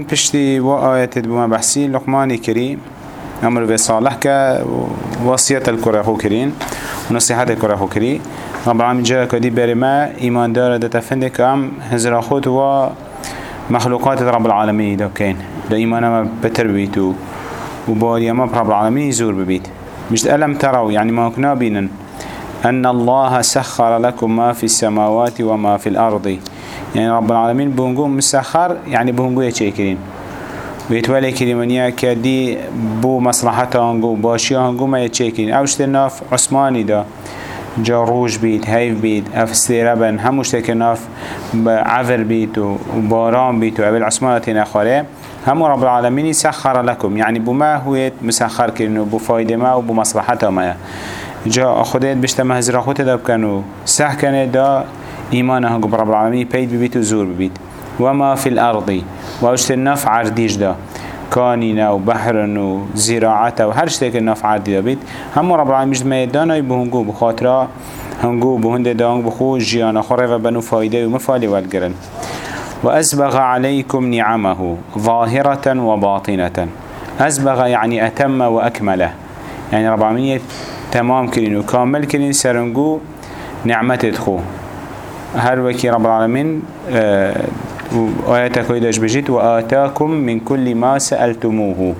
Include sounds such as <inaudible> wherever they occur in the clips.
پشتی و آیت بما بحثی لقمانی کری أمر به صالح که وصیت الکره خو کرین و نصیحت الکره خو کری رب العالمین جا کدی بر ما ایمان داره ده تفنده که هم هزرا خود و مخلوقات رب العالمین ده کن ده ایمان ما بتر بید و باري ما رب العالمين يزور ببيت مش ألم تروا يعني ما كنا بينا أن الله سخر لكم ما في السماوات وما في الأرض. يعني رب العالمين بونجو مسخر يعني بونجو يتشكرين ويتولي كريمانيا كدي بو مصلحته هنگو باشي هنگو ما يتشكرين اوشت ناف عثماني دا. جا روش بيت هيف بيت افستيرا بن هموش تكناف عفر بيت وباران بيت وابل عثمانة نخوره همو رب العالمين سخر لكم. يعني بما هو مسخر كرنو بفايدة ما وبمصلحته ما. جا خودت بشتما هزرا خودت دا بكنو سح كنه دا إيمانه هنگو رب العالمين بيت ببيت وزور ببيت وما في الأرض واشت النفع عرديش كانينا وبحرن وزراعة وهر شتك النفع عردي دا بيت هم رب العالمين ما يدانا بهنگو بخاطرة هنگو بهند دانگ بخو جيانا خوري وبنو فايدة ومفالي والگرن. وأسبغ عليكم نعمه ظاهرة وباطنة أسبغ يعني أتم وأكمله يعني رب العالمين تمام كرين وكامل كرين سرنجو نعمة خو. هر وكي رب العالمين آه آياتك ويداش بجيت وآتاكم من كل ما سألتموه.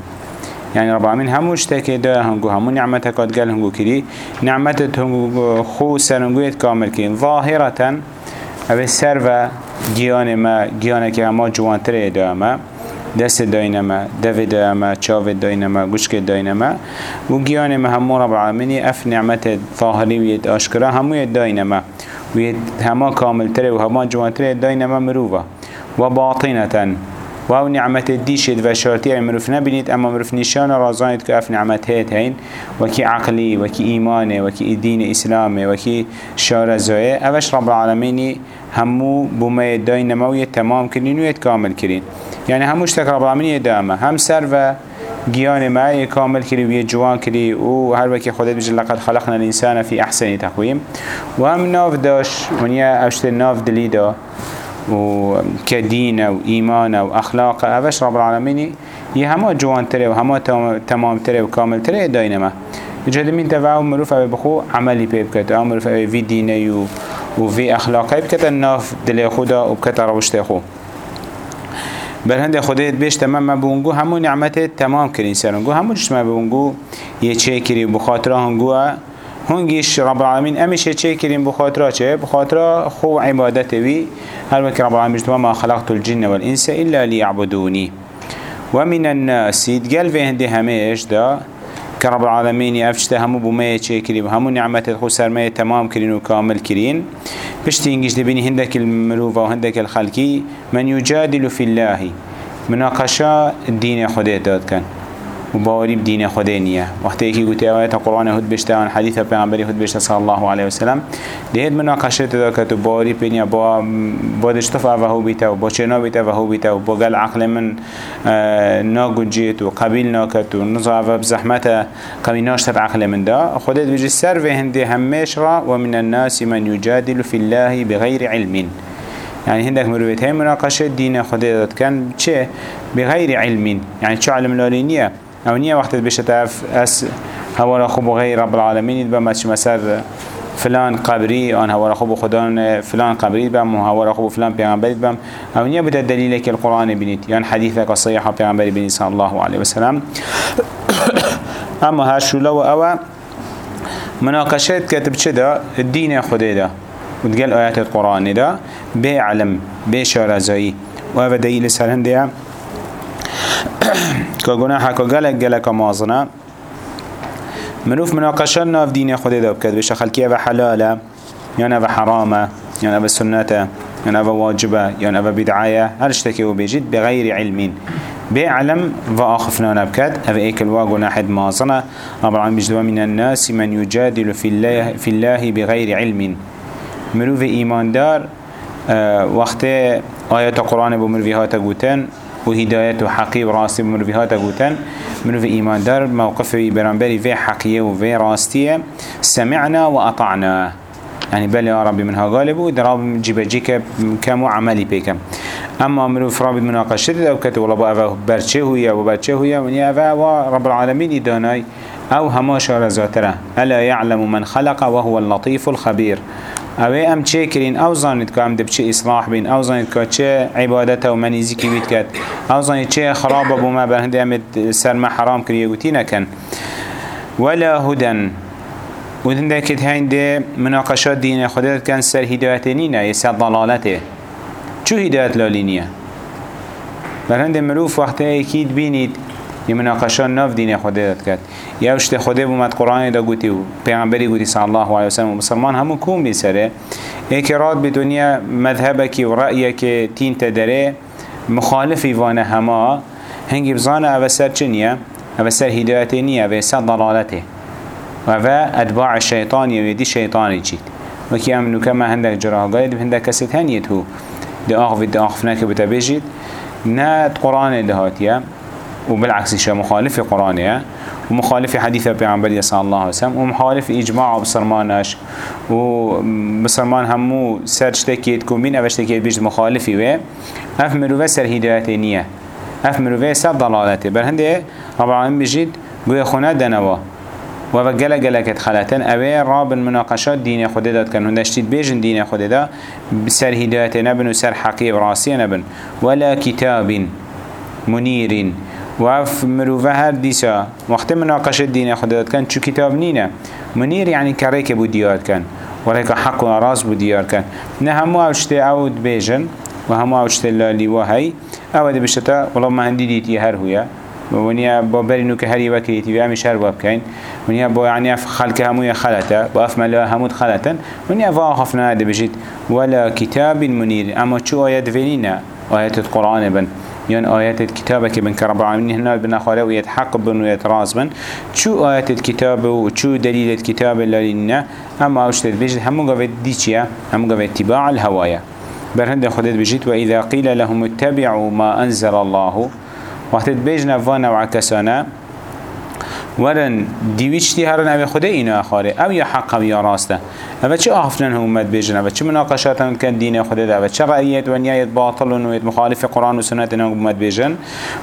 يعني رب العالمين همو اشتاكي دا هنگو همو نعمتك قد قال هنگو كري نعمتك هنگو خو سرنگويت كامل كرين ظاهرة أو سر و گیان ما گیانه که اما جوانتره دا ما دست داینه ما دو دا ما چاو داینه ما گوشک داینه ما. و گیان ما همو رب العالمين اف نعمت ظاهری وید آشکرا همو ید داینه ما. وید هما کامل تره و هما جوانتره داینه ما مروفا و باطنة و أو نعمت دیشید و شرطی مروف نبینید اما مروف نشان رازانید که اف نعمت هید هین وکی عقلی وکی ایمانه وکی دین اسلامه وکی شارزایه اوش رب العالمینی همو بومه دای نموی تمام کرین و یت کامل کرین یعنی هموش تک رب العالمینی دامه. هم سر و گیان ما کامل کری و یه جوان کری و هر وکی خودت لقد خلقنا الانسان في احسن تقویم. و هم ناف داش ونیا اشت ناف دلیدا و كدين و إيمان و أخلاق أفش رب العالمين يهما جوان تري و هما تمام تري و كامل تري داينما جهد من تفاو مروف أبي بخو عملي بيبكت أو مروف أبي في ديني و وفي أخلاقي بكت الناف دلي خدا و بكت روشت خو. بل هنده خودت بيش تمام ما بونگو همو نعمت تمام کرین سرنگو همو جش ما بونگو یه چه کری بخاطره هنگو هنگیش رب العالمین امیشه چه کریم بخاطره چه بخاطره خو عبادت وی هر وقت رب العالمین جدوا ما خلقت الجن والإنس إلا ليعبدوني. ومن الناس يتقال في هندي هميش دا كرب العالمين يفشته همو بمية چه كريم همو نعمت خو سرمية تمام كرين وكامل كرين بشتي انجيش دبيني هندك الملوفة وهندك الخلقي من يجادل في الله. مناقشة الدين خده داد كان و باوری بدین خدا نیه. وقتی که گویی آیت قرآن هود بشته آن حدیث پیامبری هود بشته صلی الله علیه و سلم دهید مناقشه تدا که تو باوری پنیا با با دشتف و هو بیتا و با چنا بیتا و هو بیتا و با قل عقل من ناگوجیت و قبیل ناکت و نزا و بزحمت قمی ناشتر عقل من دا. بيجي سر في هندي همش را ومن الناس من يجادل في الله بغير علم. يعني هندك مرويت هاي مناقشة دين خدا كان چه؟ بغير علم. يعني شو علم لالينية أو نية وقت بشتاف أس هوا خوب غير رب العالمين بما مسر فلان قبري آن هوا خوب خدان فلان قبري بم هوا خوب فلان پیغمبری بم أو نية بده دليل که القرآن بنيت يعني حديثك الصحيح پیغمبری بنيت صلى الله عليه وسلم. <coughs> أما هاشولا و أو مناقشات كتب چدا الدين خده ده وتقال آيات القرآن ده بعلم بشارزایی و أو دلیل سرهن ده که گناه که گلک گلک مازنه. منوف مناقشه ناف دین خود داب کرد. بشه خلقیه و حلاله یا نه و حرامه یا نه و سنته یا نه و واجبه یا نه و بدعایه. هر اشتکی و بجید بغیر علمین. بعلم و آخفنا نبكت هذا ايك الواقع ناحد مازنة. رب العالمين بجدوا من الناس من يجادل في الله, في الله بغير علم مروف ايمان دار آه وقت آيات القرآن بمروفيها تقوتن وهداية وحقي وراسي بمروفيها تقوتن مروف إيمان دار موقفه برانبري في حقية وفي راستية. سمعنا وأطعنا. يعني بل يا ربي منها غالب ودراب جيب جيك كم عملي بيكم أما مروف رابط مناقشة ده وكتب والله اوه برچه هويا و برچه هويا اوه رب العالمين دانای أو هما شار ذاترة. ألا يعلم من خلق وهو اللطيف الخبير. اوه ام چه کرین أو زانید که ام دب چه اصلاح بین؟ أو زانید که چه عبادت و منیزی که بید کد أو زانید چه خراب بو ما برهنده ام سر ما حرام کریه گوتی نکن. ولا هدن. ودن كت هنده مناقشات دين خودت كان سر هدايتنينا يسر ضلالته شو هدايت لالينيا برهند مروف وقت أكيد بينيد يمناقشات ناف دين خودت كات يا وشت خوده بومد قرآن دا گوتي و پیغمبری گوتي صلى الله عليه وسلم و مسلمان همو كون بيسره ايك راد بدنيا مذهبك و رأيك تين تدره مخالف ايوانه هما هنگي بزانه أو سر چنيا أو سر هدايتنيا أو سر ضلالته. و اتباع الشيطان يدي شيطاني چيت وكي امنو كما هندك جراها قايد هندك كسيت هنيت هو دي اغف دي اغف ناك بتبجيت نا قرآن دهاتيا وبالعكس شيء مخالف قرآنه ومخالف حديث پیغمبر صلى الله عليه وسلم ومخالف إجماع بسرمانش وبسرمان همو سرش تكيد كون بين اوش تكيد بيجد مخالفي و أف مروفه سر هدايته نية. أف مروفه سر ضلالته بل هنده رب العالمين بيجد بوي خونه دنوا. و گله گله کت خلاتن اوه راب مناقشات دین خود داد کن هندشتید بیجن دین خود دا سر هدایت نبن و سر حقیب راسی نبن. ولا کتاب منیر وف مروفه هر دیسا. وقت مناقشات دین خود داد کن چو کتاب نینه. منیر یعنی کریک بو دیار کن. وريك حق وراس بديار كان نه همو اوشته اود بيجن و همو اوشته لالی و هی. اود بشتا والله ما هندي ديتي هر هويا ونیا با برینو که هری وکریتی و همیشه هر باب کن. ونیا با یعنی اف خلق هموی خلطه و اف ملا همود خلطن. ونیا و خفنا هده بجید. ولا کتاب منیر. اما چو آیت ولینه آیت القرآن بن. یان آیت الكتابة که بن کرب العالمین هنال بن خالة و يتحق بن و يتراز بن. چو آیت الكتاب و چو دلیل الكتاب لالینه أما اوشتت بجید همو دی چیه همو قوید اتباع الهوايه برهند خودت بجید و اذا قیل لهم اتبعوا ما أنزل الله. وقت بيجنا فانا وعكسانا ورن دیویچتی هرن اوی خوده اینو آخاره. أو یا حق یا راسته أو چه آفنن هم اومد بیجن أو چه مناقشات هم کن دین خوده ده؟ أو چه رأیت و نیایت باطل و مخالف قرآن و سنت هم اومد بیجن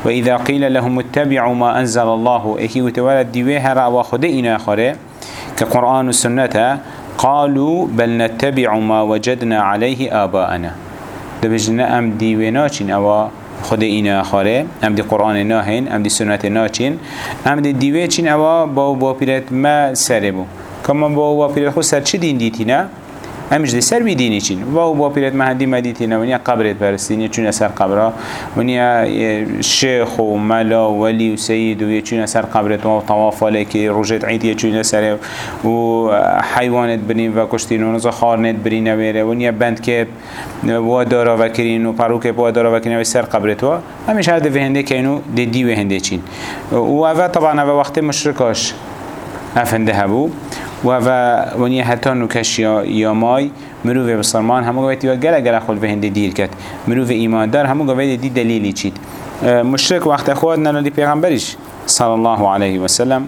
و اذا قیل لهم اتبعوا ما انزل الله اکی وتولد دیوی هر أو خوده اینو آخاره که قرآن و سنت قالوا بل نتبع ما وجدنا عليه ده بجنا ام دیوی چین أو خود اینا خاره ام دی قرآن ناهین ام دی سنت ناچین ام دی دیوه چین اوا با با پیرت ما سره بو. کما با با پیرت خود سر چه دین دیتی نه؟ دی سر بیدینی چین. و با پیرت مهدی مدیتی نه ونیا قبرت پرستینی چون سر قبره ونیا شیخ و ملا و ولی و سید و چون سر قبرت و طواف ولی که روجت عیدی چون سر و حیوانت برین و کشتین و نزا خارنت برین نویره ونیا بند که و دارا وکرین و پروک با دارا وکرین و سر قبرت و همش هر هنده که اینو دی دی و چین. و اوه طبعا اوه وقت مشرکاش افنده هبو و و ونی حتی نکش یا یا مای مروه بسلمان همه گویتی و گله گله خود به هنده دیر کد مروه ایماندار همه گویتی دی دلیلی چید. مشرک وقت خود ننالی پیغمبرش صلی الله علیه و سلم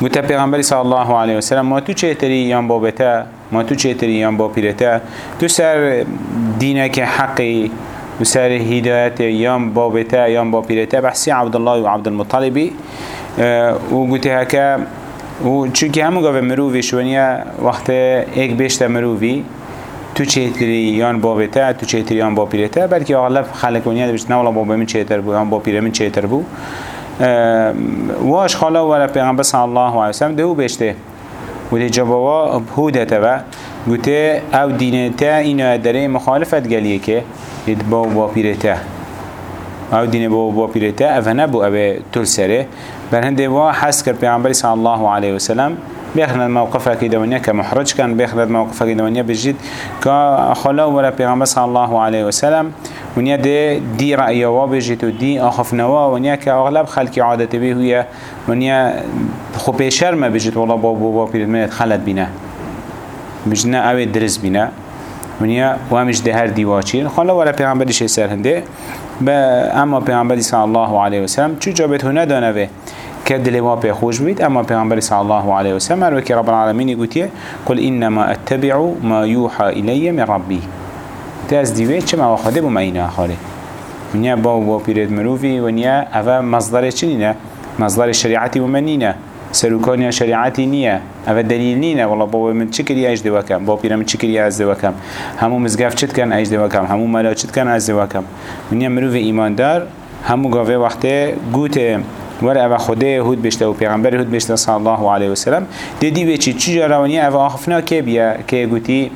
گوته پیغمبری صلی الله علیه و سلم ما تو چه تری یان بابتا ما تو چه تری یان با پیرتا تو سر دینک حقی و سر هدایت یان بابتا یان با پیرتا بحثی عبدالله و عبدالمطلبی. و گوته هکا و چونکه همون گاوه مرووی شونیه وقت ایک بیشتر مرووی تو چهتری یان بابته تو چهتری یان باپیرته بلکه اغلب خلق ونیا بشت نه والا بابا من چهتر بو یان باپیره من چهتر بو واش خالا ولا پیغمبر صلی الله علیه وسلم دهو بشته و دی جوابا بهودته و گوته او دینته اینو داره مخالفت گلیه که دید با باپیرته او دین با باپیرته او نبو او تل سره. بل هنده وا حس کرد پیغمبری صلی الله علیه و سلم بيخنا الموقف كي دوانيا كمحرج كان بيخنا الموقف كي دوانيا بجد كخلا ولا پیغمبر صلى الله عليه وسلم ونيا دي دي رأي وابجت ودي أخف نوا ونيا كأغلب خلق عادة به هي ونيا خو بيشر ما بجد والله بابو بابو بيرد خلد بنا بجنا أو درس بنا ونیا و همش ده هر دیواچین خلا ولا پیغمبری شی سر با اما پیغمبری صلی الله علیه و سلم چو جابت هنه دانوه؟ که دل ما پی خوش بید اما پیغمبری صلی الله علیه و سلم هر رب العالمین گوتیه قل انما اتبع ما یوحى الی من ربی. تاز دیوه چه ما خود بو معینه خاله ونیا با با پیرد مروفی ونیا اوه مصدر چی نه مصدر شریعتی و منینه سروکانی شریعتی نیه. اوه دلیل نینه والله بابا من چکری اجده وکم. با پیرم چکری ازده وکم. همو مزگف چت کن؟ اجده وکم. همو ملا چت کن؟ ازده وکم. ونیا مروف ایماندار. همو گاوه وقته گوته ور أو خدا هود بشته و پیغمبر هود بشته صلی الله علیه و سلم دیدی به چی چی روانی أو آخفنا که بیا که گوتی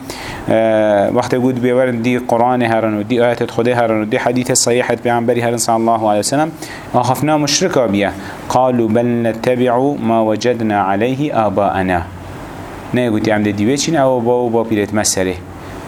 وقت گود بیور دی قرآن هرن و دی آیات خدا هرن و دی حدیث صحیح پیغمبری هرن صلی الله علیه و سلم آخفنا مشرکا بیا. قالوا بل نتبع ما وجدنا عليه آباءنا. نه گوتی عمد دیوه چین أو با با پیرت مسره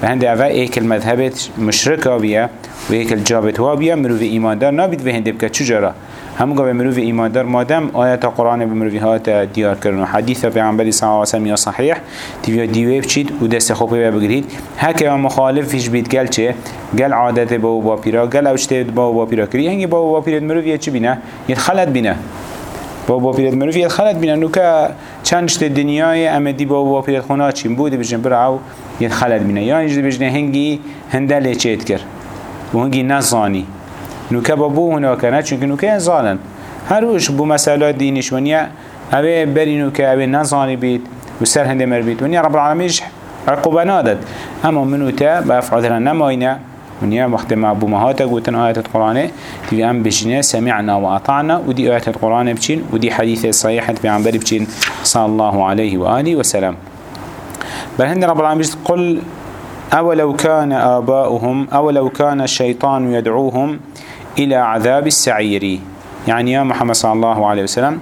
و هنده اوه ایک المذهبت مشرکا بیا و ایک الجابت وا بیا مروف ایماندار نابید و هنده بکه چجارا همو قبل مروف إيمان دار مادم آيات قرآن بمروفي هات ديار كرن حديث پیغمبر صلى الله عليه وسلم يا صحيح تبيا ديوه بچيد و دست خوبه بگرید هكا مخالف فيش بيت قال چه؟ قال عادت با و با پیرا قال اوشته با و با پیرا کری هنگی با و با پیرا مروفي چه بینه؟ يتخلط بینه. با با پیرت مروفی يتخلط بینه. نو که چند شت دنیای امدی با با پیرت خونه چیم بود بجن برا أو يتخلط بینه. یا اینجا بجن هنگی هندل چیت کر و هنگی نزانی. نوکه با بو هنو کنه چونکه نوکه زالن هر وش بو مسئله دینش ونیا اوه بری نوکه اوه نزانی بید و سر هنده مر بید. ونیا رب العالمینش عقوبه نادد. اما منو تا بافعادنا نماینه. ونیا وقت ما ابو مهاتا قوتن آيات القرآن تبي أم بجنا سمعنا وأطعنا ودي آيات القرآن بجين ودي حديث صحيحة في عن بجين صلى الله عليه وآله وسلم بل هند رب العالمين قل أولو كان آباؤهم أولو كان الشيطان يدعوهم إلى عذاب السعير. يعني يا محمد صلى الله عليه وسلم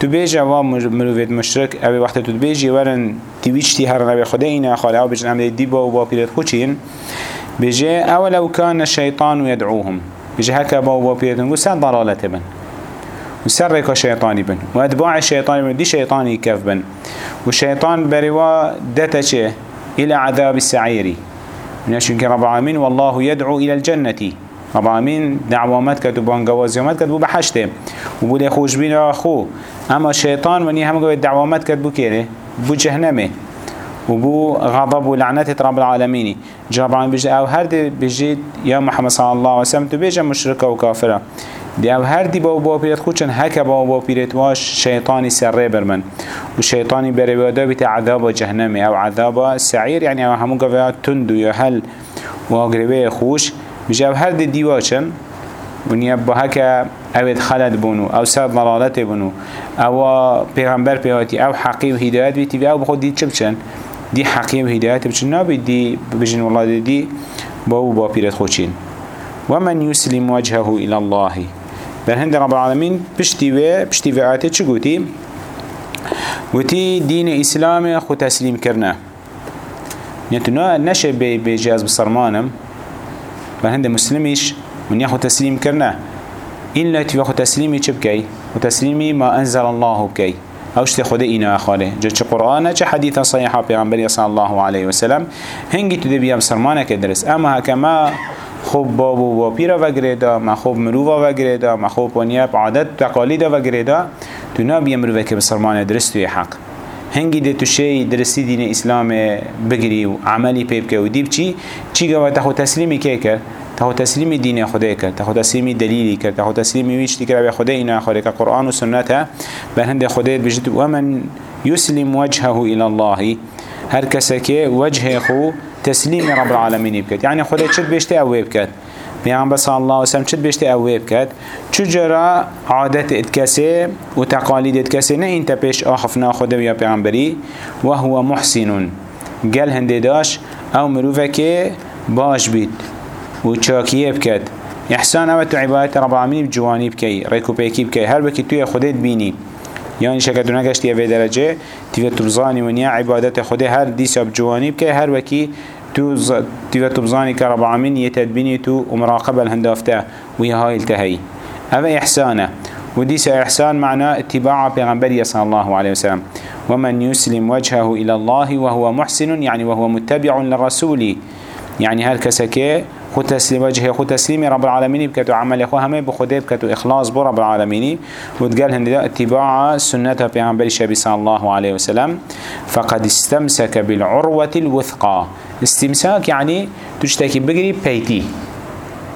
تبيج أوا مروفيت مشرك أبي وقت تبيج ورن تبيجتي هر نبي خدينا خالي أو بيجن عمل ديبا وبابيرت خوشين. بيجي أولو كان الشيطان يدعوهم. بيجي هكا بابا بابيرت نقول سن ضلالة بن. وسر ريكا شيطاني بن. وأتباع الشيطان بن دي شيطاني كف بن. والشيطان بروا دتشه إلى عذاب السعير. من أشهر رب العالمين. والله يدعو إلى الجنة. رب العالمين دعوامت کرد و بانگوازیامت کرد بو بحشته و بو خوشبین آخو اما شیطان ونی هم قوی دعوامت کرد بو کره بو جهنمه. و بو غضب و لعنت رب العالمين جاب العالمين بيجي أو هر دي بيجي يا محمد صلى الله عليه وسلم تو بيجي مشركة و كافرة دي أو هر دي باو باو بيرت خوشن هكا باو باو بيرت واش شيطاني سره برمن و شيطاني بريوادا بيت عذاب جهنم أو عذاب سعير يعني أو همون قوي تندو يا هل و اقربه خوش. بجاو هر دی دیواچن ونیا با هکا خلد بونو أو سر ضلالت بونو أو پیغمبر پیاتی أو حقی و هدایت بیتی و أو بخود دید چه بچن؟ دی حقی و هدایت بچن. نابید دی بجن والله دی با أو با پیرت خوچین ومن يسلم وجهه إلى الله. بل هند رب العالمين بشتي و بشتي و آتي چه قوتي قوتي دين إسلام خو تسليم كرنا نتنا نشه بجاز بصرمانم فهند مسلميش من ياخو تسليم كرنا إلا تبقى تسليمي چبكي وتسليمي ما أنزل الله بكي. اوش خدا اینا اخاله جا چه قرآن چه حدیث صحیحه پیغمبری صلی الله علیه وسلم. هنگی تو دبیم سرمانه که درس. اما هکما خوب بابو و پیرا و گریدا ما خوب مروفا و گریدا ما خوب ونیاب عادت تقالید و گریدا تو نابی مروفا که بسرمانه درس توی حق. هنگی ده تو شی درستی دین اسلام بگیری و عملی پیب که و دیب چی؟ چی گوه؟ تخو تسلیمی که کرد؟ تخو تسلیم دین خدا کرد. تخو تسلیم دلیلی کرد. تخو تسلیم ویشتی کرد. به خدا اینا خدا که قرآن و سنت به هند خدا بجد و من يسلم وجهه إلى الله هر که وجه خو تسلیم رب العالمین بکد یعنی خدا چد بشته أو بکد پیامبر صلی الله علیه و سلم چت بشته اوه بکد چجرا عادت اتکسه و تقالید اتکسه نه انت پیش آخفنا خدا یا پیامبری و هو محسن گل هنده داش أو مروفه که باش بید و بکد احسان أو تو رب العالمین بجوانی بکی ریکو پیکی بکی هر بکی توی خودت بینی. یعنی شکر نگشتی اوه درجه تیوه تبزانی و نیا عبادت خود هر دیسا بجوانی بکی هر وکی تو تيغا تبزاني كرب العالمين يتدبيني تو ومراقبة الهندافتا وهي هاي التهي هذا إحسانه. وديس إحسان معناه اتباع پیغمبر صلى الله عليه وسلم ومن يسلم وجهه إلى الله وهو محسن يعني وهو متبع للرسول يعني هل كسكي خود تسليم وجهه خود تسليم رب العالمين بكتو عمل اخوه همه بخده بكتو اخلاص بو رب العالمين وتقال هنده اتباع سنة پیغمبر شبي صلى الله عليه وسلم. فقد استمسك بالعروة الوثقى استمساك يعني تشتكي بقري بيتي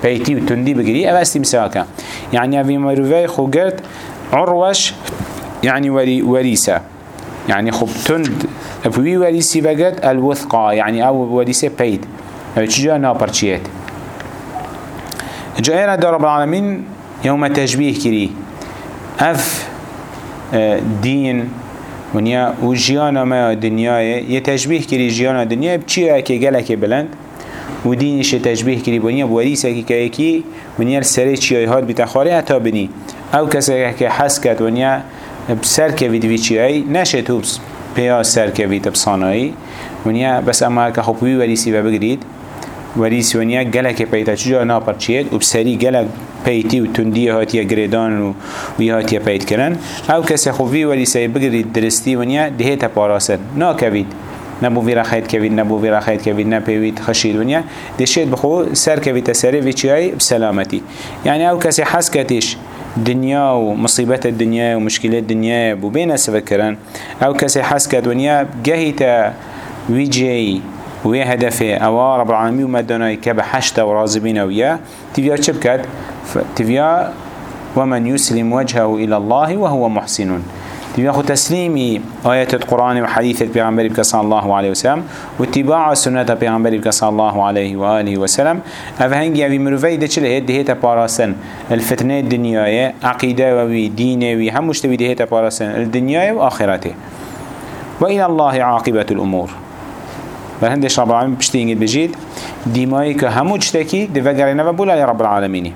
بيتي وتندي بقري أبا استمساك يعني أبي مروفي خوغرت عروش يعني وري يعني خب تند أبوي وريسي بقت الوثقة يعني أو وريسة بيت أو تجاه نابرشيت جاءنا دار رب العالمين يوم تشبيه كري أف اه، دين ونیا و جیانا ما دنیای یه تشبیه کری جیانا دنیای بچی که گلک بلند؟ و دینش تشبیه کری بونیا بوریسه که که کی؟ ونیا سری چیای هات بیتخاره حتی بنی. او کسی که حس کرد ونیا بسر کوید وی چیای نشه تو پیا سر کوید بصانایی ونیا بس اما که خوبی وریسی و بگرید. وریسی ونیا گلک پیتا چجا ناپر چید و بسری گلک پیتی و تندی هاتیه گریدان و وی هاتیه پیت کرن. أو کسی خوبی ولی سی بگرید درستی ونیا دهیت پاراسن نا کوید نبو ویرا خید کوید نبو ویرا خید کوید نپیوید خشید ونیا دشید بخو سر کوید تسری وی چیای؟ بسلامتی یعنی أو کسی حس کتیش دنیا و مصیبت الدنیا و مشکلات الدنیا بو بین سفکرن أو کسی حس کت ونیا گهی تا ویجی وی هدفه أو رب العالمین و مدنای که به حشت و رازبین ویا تیویا چه بکد؟ تبيا ومن يسلم وجهه إلى الله وهو محسن تبيا خو تسليمي آيات القرآن وحديث البيغمبر بك صلى الله عليه وسلم واتباع سنة البيغمبر بك صلى الله عليه وآله وسلم أفهنجي أبي مروفي ده چله هيد دهيتا باراسن الفتنة الدنيا عقيدة وي دين وي هم مشتبه دهيتا باراسن الدنيا وآخرته وإلى الله عاقبة الأمور. بل هندش رب العالمين بشتينجي بجيد ديماي كهمو جتكي دفقرنا وبولا رب العالمين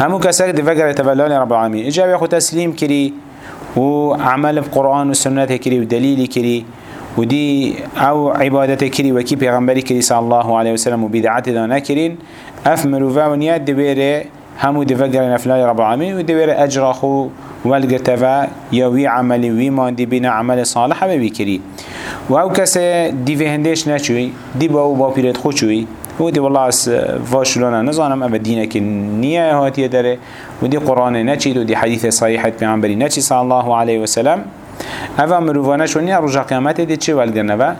همو كسر دفقر تبلال رب العالمين اجا ياخو تسليم كري وعمل بقرآن والسنة كري ودليل كري ودي أو عبادة كري وكي پیغمبري كري صلى الله عليه وسلم وبدعات دانا كرين اف مروفا ونياد دبيره همو دفقر نفلال رب العالمين ودبيره اجراخو والقتفا يوي عملي وي ماندي بنا عمل صالح ببي كري و أو کسی دیوه هندش نچوی دی با أو با پیرت و دی والله از واشلونا نظانم اما دینه که نیه هاتیه داره و دی قرآن نچید و دی حدیث صحیحت پیغمبری نچی صلی الله علیه وسلم. اوه مروفانه شونی رجا قیامت دی چه والگرنه و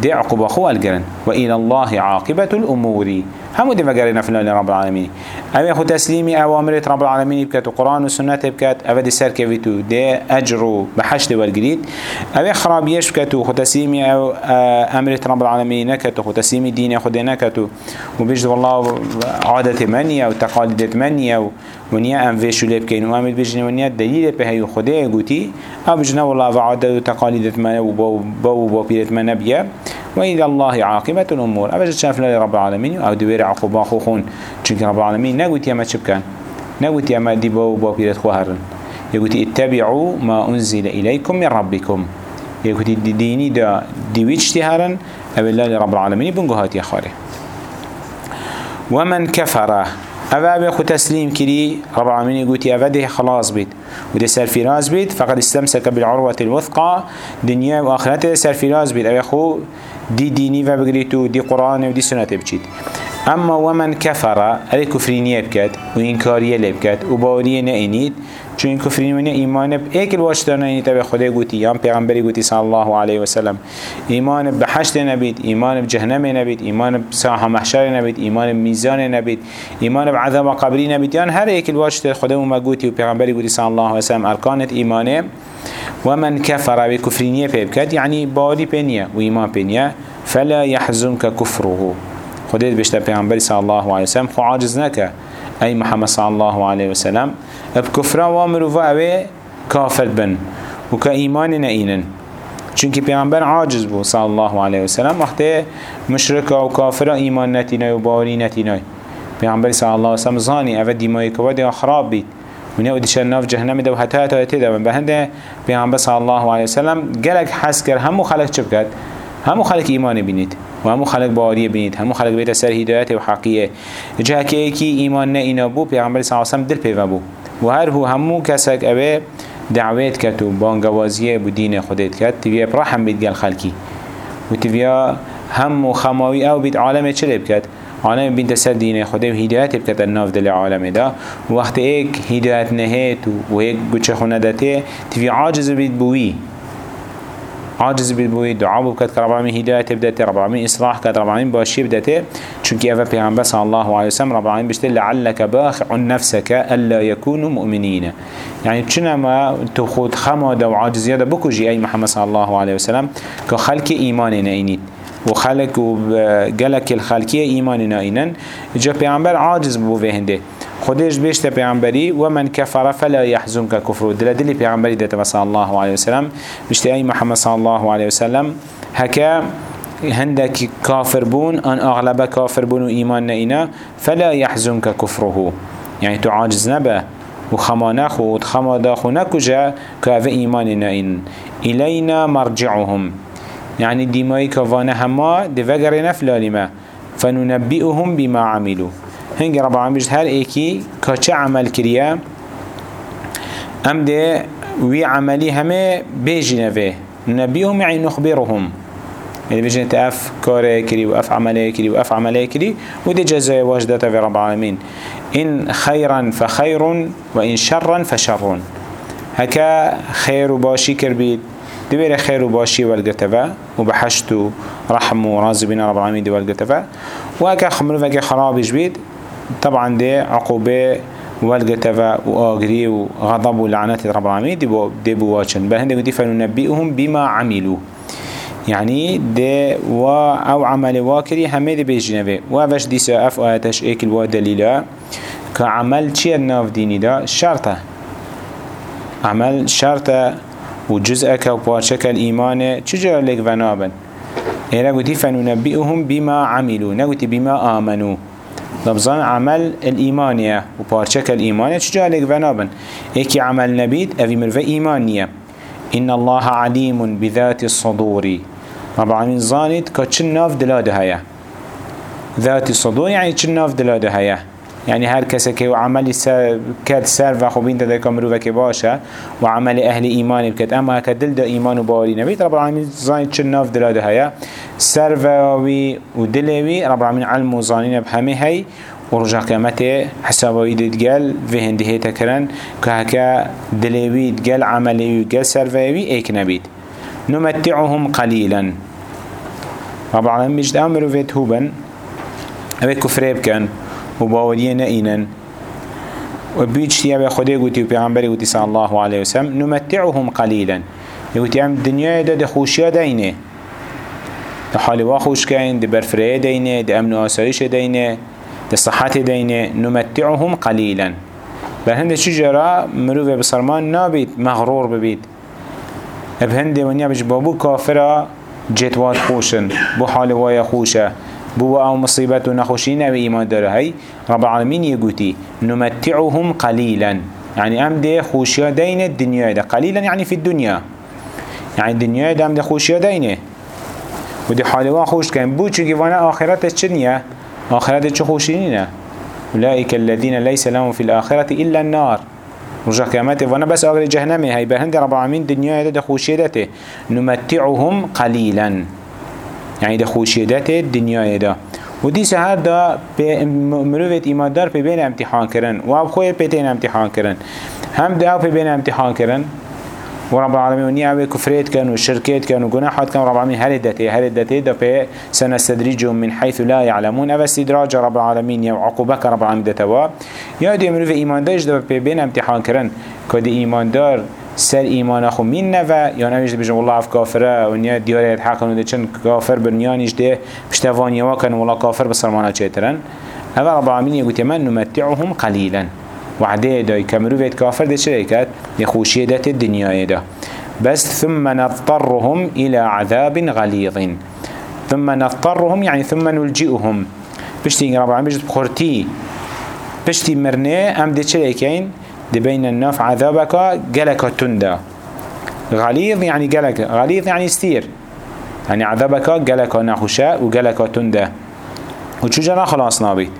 دي عقوبة خو الجرن وإلى الله عاقبة الأمور. همو دي فقرنا في الله رب العالمين أبي خو تسليمي أوامر رب العالمين بكات القرآن والسنة بكات أبي سر كفيتو دي أجرو بحشد والجديد أبي خراب يشكتو خو تسليمي أو أمر رب العالمين نكتو خو تسليمي دين خو دي نكتو وبيجد والله عادة منية وتقاليد منية ونيا أم فيشو لبكين وامد بيجني ونيا دليل بهاي خدای قوتي أو بجنا والله وعادة وتقاليد من وبو بو بو بيرت من نبيه وإلى الله عاقبة الأمور. أبجد شاف له رب العالمين. أو دوير عقوبة خوخون چونك رب العالمين نقول يا شبكان نقول يا ما دي بو بو بيرت خوهرن يقول اتبعوا ما أنزل إليكم من ربكم. يقول ديني دا ديويتش تهارن أبي الله رب العالمين بنقهات يا خاري. ومن كفر أبا بيخو تسليم كري رب العالمين يقول أبا ده خلاص بيت. وده سرفراز بيت. فقد استمسك بالعروة الوثقى. دنيا وآخرته سرفراز بيت. أبا خو دي ديني وبقريتو دي قرآن ودي سنة بجيت. أما ومن كفر ألي كفرينية بكت وإنكارية لبكت وباورية نئنيت چون این کفرین ونیا ایمان به ایک الواشتانه این تبع خدا گوتی یا پیغمبری گوتی صلی الله علیه و سلم ایمان به حشت نبید ایمان به جهنم نبید ایمان به ساحه محشر نبید ایمان به میزان نبید ایمان به عذاب قبری نبید. یان هر ایک الواشت خدا ما گوتی و پیغمبری گوتی صلی الله علیه و سلم ارکانت ایمانه. ومن كفر بكفرينية بيبكت يعني باري بنية وإيمان بنية فلا يحزنك كفره خديت بيشتا بيغمبري صلى الله عليه وسلم خو عاجز نكا. أي محمد صلى الله عليه وسلم بكفره وامرو اوه كافر بن وكا ايمان نئينن. چونكي پیغمبر عاجز بو صلى الله عليه وسلم وقتی مشركه و كافره ايمان نتيناي و باوري نتيناي پیغمبر صلى الله عليه وسلم زاني اوه ديماي كواده خراب بيت ونیا و دیشان ناف جهنم دو حتی حتی حتی دو به هنده پیغمبر صلی الله علیه وسلم گلک حس کرد همو خلق چه بکرد همو خلق ایمان بینید. و همو خلق باوری بینید. همو خلق بیت سر هدایت و حقیه. جه که ایکی ایمان نه اینا بو پیغمبر صلی الله علیه دل پیوه بو و هر هو همو کسک اوه دعوت کت و بانگوازیه بو دین خودت کت. تیویا برحم بید گل خلکی. و تیویا همو خماوی أو بید عالم چه بکت عالم بین سر دین خدا و هدایت بکت الناف دل عالم دا. وقت ایک هدایت نهیت و ایک گوچه خونه دته تیوی عاجز بید بوی عاجز بید بوی دعا بکد که رب العالمین هدایت بدته رب العالمین إصلاح کد رب العالمین باشی بدته چونکه اوه پیغمبر صلی الله علیه وسلم رب العالمین بشته لعلك باخع نفسك ألا يكونوا مؤمنين. يعني چنما تو خود خمادة و عاجزیاده بکجی ای محمد صلی الله علیه وسلم که خلق ایمان نینید و خلق و گلک الخلقی ایمان ناینن جا پیغمبر عاجز بو هنده خودش بیشت پیغمبری و من کفر فلا يحزنك كفره. دل دل پیغمبری دت صلی الله علیه وسلم. بیشت ای محمد صلی الله علیه وسلم. هکا هندك كافر بون أن أغلب كافر بون إيمان نئنا فلا يحزنك كفره يعني تعاجز نبه وخما خود خما داخو نكجا كاف إيمان نئن إلينا مرجعهم. يعني ديماي كفانا هما دفقر نفلالي ما فننبئهم بما عملوا هنگ رب العالمين هر ايكي كاچه عمل كريا ام ده وي عملي همه بيجي نفه ننبئهم يعني نخبرهم. يعني بيجي اف كاره كري واف عمليه كري واف عمليه كري ودي جزاء واجدته في رب العالمين إن خيرا فخير وإن شرا فشر هكا خير باشي كربيد دبير خير وباشي والقتفا وبحشت رحم ورازي بنا رب العالمين دي والقتفا وهكا خمرو فكا خرابش بيت طبعا دي عقوبة والقتفا وآقري وغضب ولعنات رب العالمين. دي بو, دي بو بل هندي قلت فننبئهم بما عملوا. يعني دي و أو عمل واكري همه دي بيجنبه. و وش دي سأف آياتش ايكل و دليلا. كعمل چي الناف ديني دا؟ شرطة. عمل شرطة و جزءك و پارچك الإيمان. چجرا لك ونابن إلا قلت فننبئهم بما عملوا. نقلت بما آمنوا. لبزان عمل الإيمانية. و پارچك الإيمانية چجرا لك ونابن ايكي عمل نبيد اوي مرفا إيمانية إن الله عليم بذات الصدور. رب العالمين زانت كتشن ناف دلاده هيا ذات الصدور يعني تشن ناف دلاده هيا يعني هر کسی که عملی سر کرد سر و خوب این تدای کامرو که باشه و عمل أهل ایمان بکد اما که دل دا ایمان و باوری نبید رب العالمین زانید چه ناف دلاده هیا سر و وی و دلوی رب العالمین علم و زانین بهمه هی و رجا قیامت حسابایی دید و هنده تکرن که هکا دلوی دگل عملی و گل سر و وی ایک نبید. نمتعهم قلیلا. رب العالمین بجد امرو ویت هوبن. اوه کفره بکن و باوریه نئینن. و بیچتیا به خدا گوتی و پیغمبری گوتی صلی الله علیه وسلم نمتعهم قلیلا. گوتی هم دنیای ده خوشیا دینه. ده وا خوش کن ده برفره دینه ده امن و آسایش دینه ده صحت دینه نمتعهم قلیلا. بر هنده چجرا مروف بسرمان نابید مغرور ببید. اب ونیا بج بابو کافره جتوات خوشن بو حال وای خوشه. بو آو مصيبت و نخوشي نبي ايمان داره. هاي رب العالمين يقولي نمتعهم قليلا يعني ام دي خوشيا دين الدنيا ده. قليلا يعني في الدنيا يعني الدنيا ده ام دي خوشيا دينه ودي حالوا خوش كان بو چونكي وأنا آخرت چنية آخرت چو خوشينينه أولئك الذين ليس لهم في الآخرة إلا النار. رجع قيامته وأنا بس أغري جهنمي هاي بهند رب العالمين دنيا ده خوشيدته نمتعهم قليلا يعني ده خوشيدت الدنيا ده و دي سهر دا مروفت ایمان دار پی بین امتحان کرن. و آب خوی پیتین امتحان کرن. هم دا پی بین امتحان کرن. و رب العالمين ونيا اوه كفريت كان وشركيت كان وجناحات كان رب العالمين هل الدتي هل الدتي دا بي سنستدرجهم من حيث لا يعلمون. أو استدراج رب العالمين يا عقوبك رب العالمين دتوا. يا دي مروف إيمان داش دا بي بين امتحان کرن كدي إيمان دار سر ایمان خو مین نوه یا نویش بجم والله اف کافره. و نیا دیاره حق نو چن کافر برنیانیش ده. پشتوانی وا کن والله کافر بسرمانه چیترن اول رب العالمین یگوتی من نمتعهم قلیلا. وعده دای کمرو وید کافر ده کد یخوشی دت الدنیا ده بس ثم نضطرهم إلى عذاب غليظ. ثم نضطرهم يعني ثم نلجئهم. بشتي رب العالمين بخورتي. بشتي مرنه أم چه کین دي بين الناف عذابك جلك تندا غليظ يعني جلك غليظ يعني ستير يعني عذابك جلك نخشاء وجلك تندا وشو جنا خلاص نابي.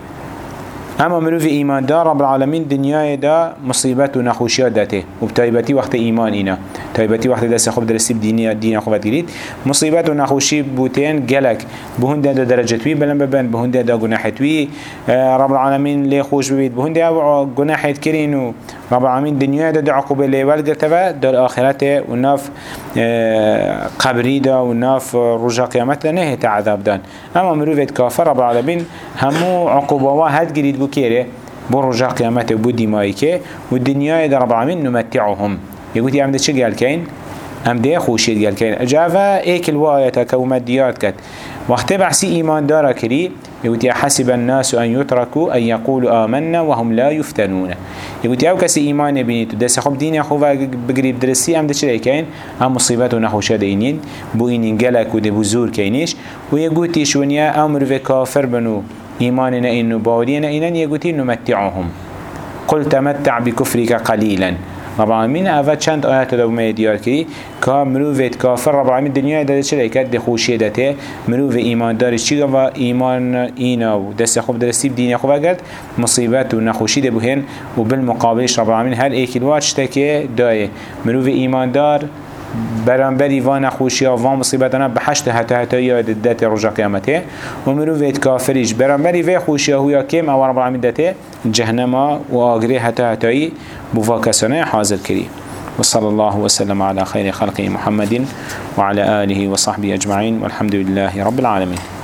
اما منو في ايمان دار رب العالمين دنيا دا مصيبت و نخوشيات داته. وبتايبتي وقت ايمان اينا تايبتي وقت دست خوب درسي بدينيا دين خوبت جريد مصيبت و نخوشي بوتين جلك بهند دا درجتوي بلن ببن بهند دا گناحتوي رب العالمين لي خوش ببيت بهند دا گناحت كرين رب العالمين دنيا دا عقوبة ليوال قرتبا دا الآخرته وناف آه، قبري دا وناف رجا قيامت نه تعذاب دان. اما مروفت كافر رب العالمين همو عقوبة واحد قريد بو كيره بو رجا قيامت بو ديمائي كي والدنيا دا رب العالمين نمتعهم. يا عمد چه قال كين ام ده خوشید گل کن اجابه ایک الوایت که کد وقت بحثی ایمان دارا کری يقول حسب الناس أن يتركوا أن يقولوا آمنا وهم لا يفتنون. يقول أو كسي إيمان بينيتو دس خب دين أخو بقريب درسي أم دش كين أم مصيبات ونخوشة دينين بو إنين قلق ودي بزور كينيش. ويقول تيشونيا أمر في كافر بنو إيماننا إنو باورينا إنن يقول نمتعهم قل تمتع بكفرك قليلا. رب العالمین اوه چند آیت دو می دیار کری که مروفت کافر رب العالمین دنیا داده چه لیکت ده خوشی داده مروف ایمان داری چی و ایمان اینا و دست خوب درستی دین خوب. اگرد مصیبت و نخوشی ده بهن و بالمقابلش رب العالمین هر ایکی الوات شتکه دایه. مروف ایمان دار برانبری و نخوشی و مصیبتانا به حشت حتی حتی یاد دت رجا قیامته و مروفیت کافریش. برانبری و خوشی و یا کم أو رب العالمین دته جهنم و آگری حتی حتی بوا کسانه حاضر کری. وصلى الله وسلم على خير خلقه محمد وعلى آله وصحبه أجمعين والحمد لله رب العالمين